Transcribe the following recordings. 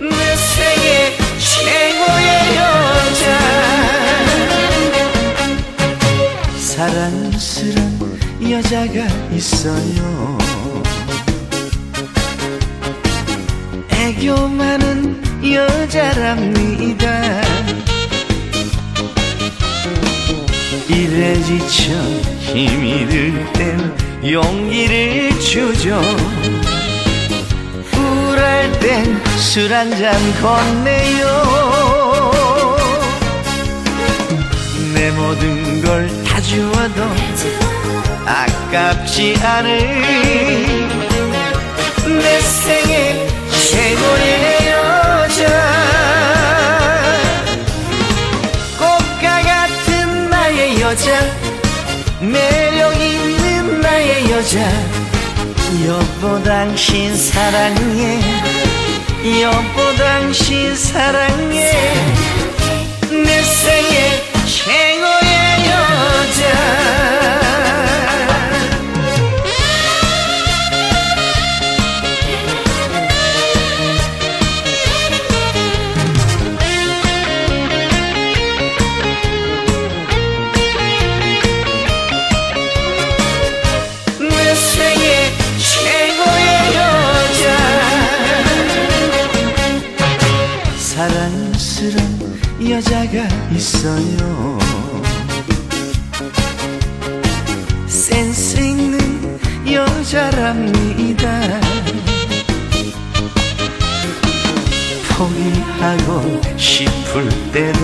내 생애 최고의 여자. 사랑스런 여자가 있어요. 애교 많은 여자랍니다. 일에 지쳐 힘이 들 땐 용기를 주죠 땐 술 한잔 건네요. 내 모든 걸 다 주어도 아깝지 않을 내 생애 최고의 여자. 꽃가 같은 나의 여자 매력 있는 나의 여자 여보 당신 사랑해. 여보 당신 사랑해 사랑스런 여자가 있어요. 센스 있는 여자랍니다. 포기하고 싶을 때도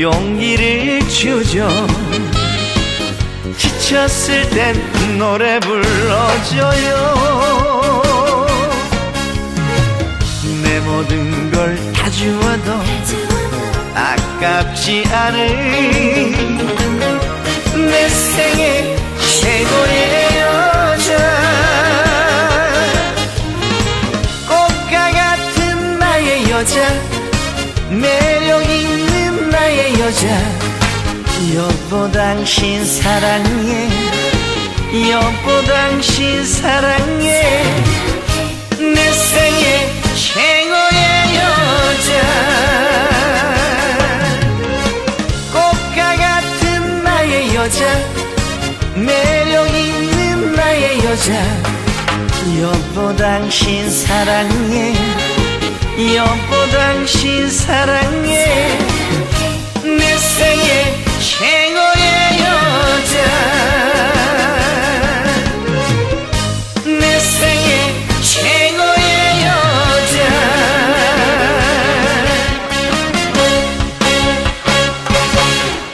용기를 주죠. 지쳤을 땐 노래 불러줘요. 내 모든 걸 다 주어도 아깝지 않을 내 생애 최고의 여자. 꽃가 같은 나의 여자 매력 있는 나의 여자. 여보 당신 사랑해. 여보 당신 사랑해. 내 생애 최고의 여자 매력 있는 나의 여자. 여보 당신 사랑해 여보 당신 사랑해